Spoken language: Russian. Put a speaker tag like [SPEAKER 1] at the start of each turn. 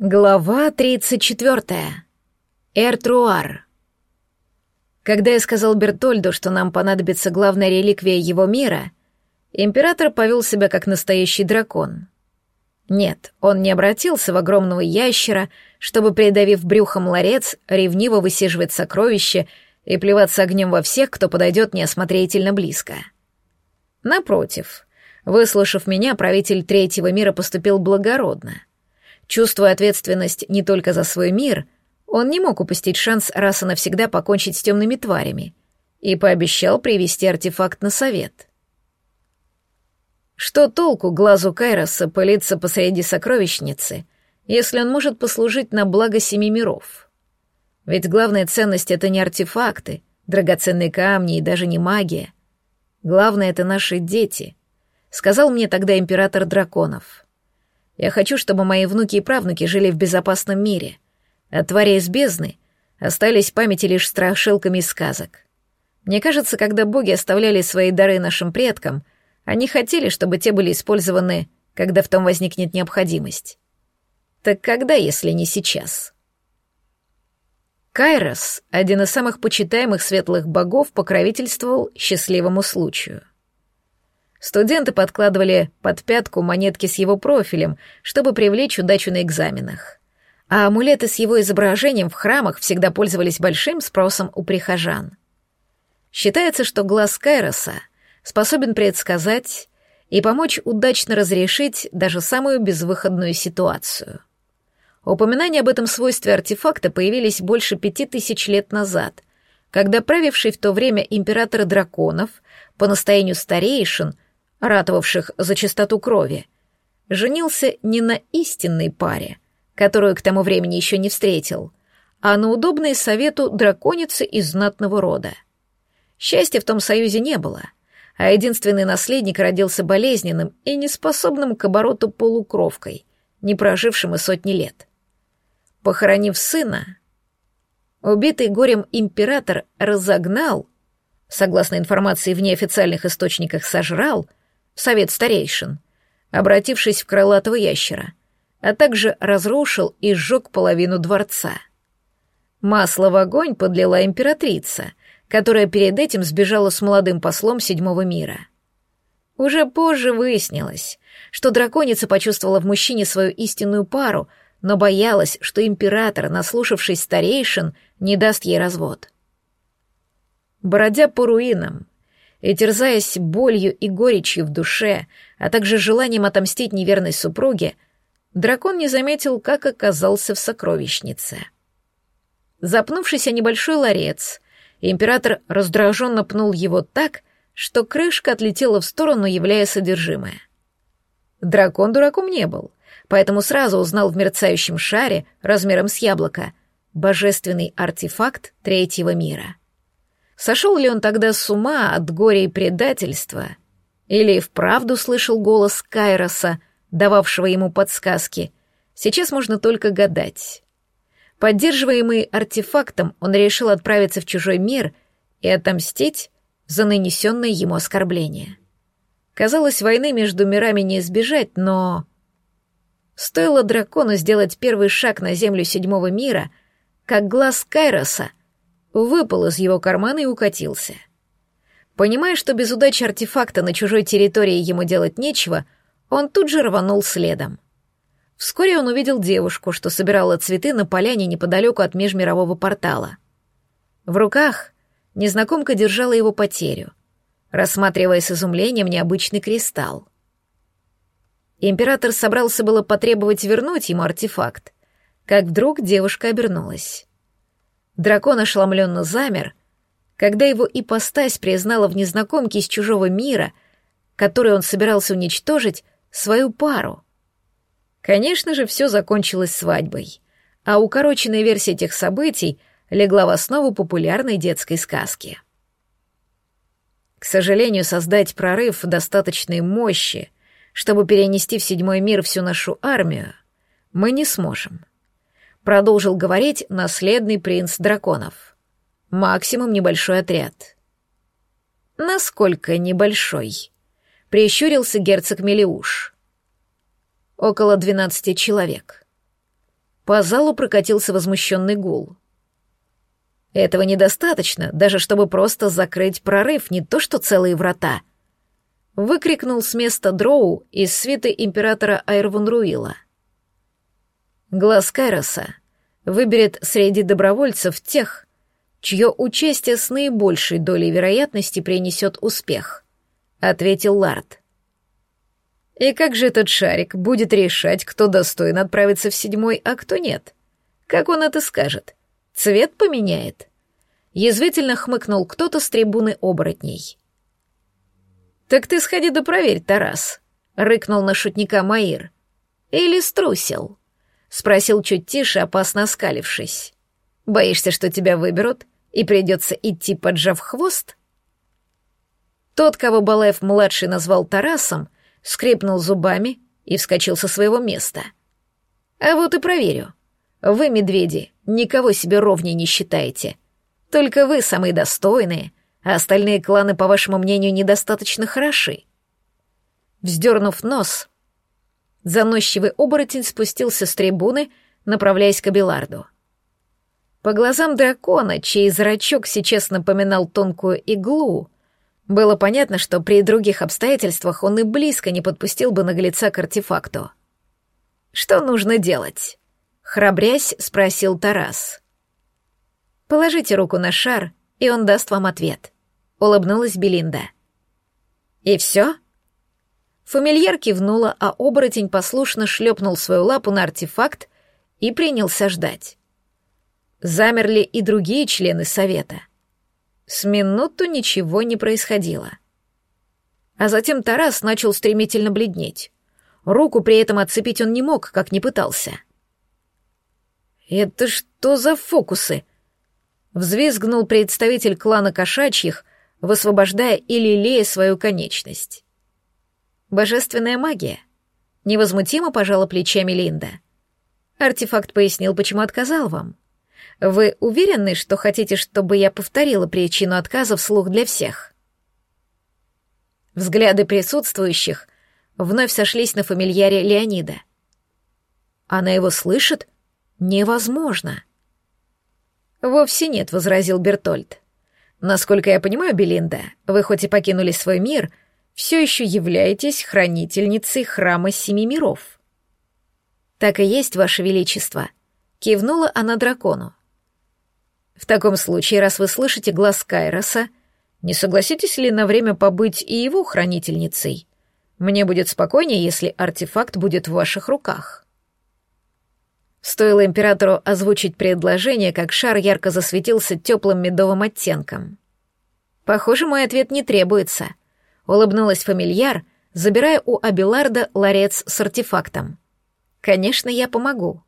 [SPEAKER 1] Глава 34. Эртруар. Когда я сказал Бертольду, что нам понадобится главная реликвия его мира, император повел себя как настоящий дракон. Нет, он не обратился в огромного ящера, чтобы, придавив брюхом ларец, ревниво высиживать сокровища и плеваться огнем во всех, кто подойдет неосмотрительно близко. Напротив, выслушав меня, правитель третьего мира поступил благородно — Чувствуя ответственность не только за свой мир, он не мог упустить шанс раз и навсегда покончить с темными тварями и пообещал привести артефакт на совет. Что толку глазу Кайроса пылиться посреди сокровищницы, если он может послужить на благо семи миров? Ведь главная ценность — это не артефакты, драгоценные камни и даже не магия. Главное — это наши дети, — сказал мне тогда император драконов. Я хочу, чтобы мои внуки и правнуки жили в безопасном мире. От твари из бездны остались памяти лишь страшилками сказок. Мне кажется, когда боги оставляли свои дары нашим предкам, они хотели, чтобы те были использованы, когда в том возникнет необходимость. Так когда, если не сейчас? Кайрос, один из самых почитаемых светлых богов, покровительствовал счастливому случаю — Студенты подкладывали под пятку монетки с его профилем, чтобы привлечь удачу на экзаменах. А амулеты с его изображением в храмах всегда пользовались большим спросом у прихожан. Считается, что глаз Кайроса способен предсказать и помочь удачно разрешить даже самую безвыходную ситуацию. Упоминания об этом свойстве артефакта появились больше пяти тысяч лет назад, когда правивший в то время император драконов по настоянию старейшин — ратовавших за чистоту крови, женился не на истинной паре, которую к тому времени еще не встретил, а на удобной совету драконицы из знатного рода. Счастья в том союзе не было, а единственный наследник родился болезненным и неспособным к обороту полукровкой, не прожившим и сотни лет. Похоронив сына, убитый горем император разогнал, согласно информации в неофициальных источниках сожрал, совет старейшин, обратившись в крылатого ящера, а также разрушил и сжег половину дворца. Масло в огонь подлила императрица, которая перед этим сбежала с молодым послом седьмого мира. Уже позже выяснилось, что драконица почувствовала в мужчине свою истинную пару, но боялась, что император, наслушавшись старейшин, не даст ей развод. Бродя по руинам, и, терзаясь болью и горечью в душе, а также желанием отомстить неверной супруге, дракон не заметил, как оказался в сокровищнице. Запнувшись о небольшой ларец, император раздраженно пнул его так, что крышка отлетела в сторону, являя содержимое. Дракон дураком не был, поэтому сразу узнал в мерцающем шаре размером с яблоко божественный артефакт третьего мира — Сошел ли он тогда с ума от горя и предательства? Или вправду слышал голос Кайроса, дававшего ему подсказки? Сейчас можно только гадать. Поддерживаемый артефактом, он решил отправиться в чужой мир и отомстить за нанесенное ему оскорбление. Казалось, войны между мирами не избежать, но... Стоило дракону сделать первый шаг на землю седьмого мира, как глаз Кайроса выпал из его кармана и укатился. Понимая, что без удачи артефакта на чужой территории ему делать нечего, он тут же рванул следом. Вскоре он увидел девушку, что собирала цветы на поляне неподалеку от межмирового портала. В руках незнакомка держала его потерю, рассматривая с изумлением необычный кристалл. Император собрался было потребовать вернуть ему артефакт, как вдруг девушка обернулась. Дракон ошеломленно замер, когда его ипостась признала в незнакомке из чужого мира, который он собирался уничтожить, свою пару. Конечно же, все закончилось свадьбой, а укороченная версия этих событий легла в основу популярной детской сказки. К сожалению, создать прорыв достаточной мощи, чтобы перенести в седьмой мир всю нашу армию, мы не сможем продолжил говорить наследный принц драконов. Максимум небольшой отряд. Насколько небольшой? Прищурился герцог Мелиуш. Около двенадцати человек. по залу прокатился возмущенный гул. Этого недостаточно, даже чтобы просто закрыть прорыв, не то что целые врата. Выкрикнул с места Дроу из свиты императора Айрвунруила. Глаз Кайроса выберет среди добровольцев тех, чье участие с наибольшей долей вероятности принесет успех, ответил Лард. И как же этот шарик будет решать, кто достоин отправиться в седьмой, а кто нет? Как он это скажет? Цвет поменяет? Язвительно хмыкнул кто-то с трибуны оборотней. «Так ты сходи да проверь, Тарас», — рыкнул на шутника Маир. «Или струсил?» — спросил чуть тише, опасно оскалившись. «Боишься, что тебя выберут, и придется идти, поджав хвост?» Тот, кого Балаев-младший назвал Тарасом, скрипнул зубами и вскочил со своего места. «А вот и проверю. Вы, медведи, никого себе ровней не считаете. Только вы самые достойные, а остальные кланы, по вашему мнению, недостаточно хороши». Вздернув нос, заносчивый оборотень спустился с трибуны, направляясь к Абиларду. По глазам дракона, чей зрачок сейчас напоминал тонкую иглу, было понятно, что при других обстоятельствах он и близко не подпустил бы наглеца к артефакту. «Что нужно делать?» — храбрясь спросил Тарас. «Положите руку на шар, и он даст вам ответ», — улыбнулась Белинда. «И все?» Фамильяр кивнула, а оборотень послушно шлепнул свою лапу на артефакт и принялся ждать. Замерли и другие члены совета. С минуту ничего не происходило. А затем Тарас начал стремительно бледнеть. Руку при этом отцепить он не мог, как не пытался. «Это что за фокусы?» Взвизгнул представитель клана кошачьих, высвобождая и лелея свою конечность. «Божественная магия», — невозмутимо пожала плечами Линда. Артефакт пояснил, почему отказал вам. Вы уверены, что хотите, чтобы я повторила причину отказа вслух для всех? Взгляды присутствующих вновь сошлись на фамильяре Леонида. Она его слышит? Невозможно. Вовсе нет, возразил Бертольд. Насколько я понимаю, Белинда, вы хоть и покинули свой мир, все еще являетесь хранительницей храма Семи Миров. Так и есть, Ваше Величество, кивнула она дракону. В таком случае, раз вы слышите глаз Кайроса, не согласитесь ли на время побыть и его хранительницей? Мне будет спокойнее, если артефакт будет в ваших руках. Стоило императору озвучить предложение, как шар ярко засветился теплым медовым оттенком. Похоже, мой ответ не требуется. Улыбнулась фамильяр, забирая у Абиларда ларец с артефактом. Конечно, я помогу.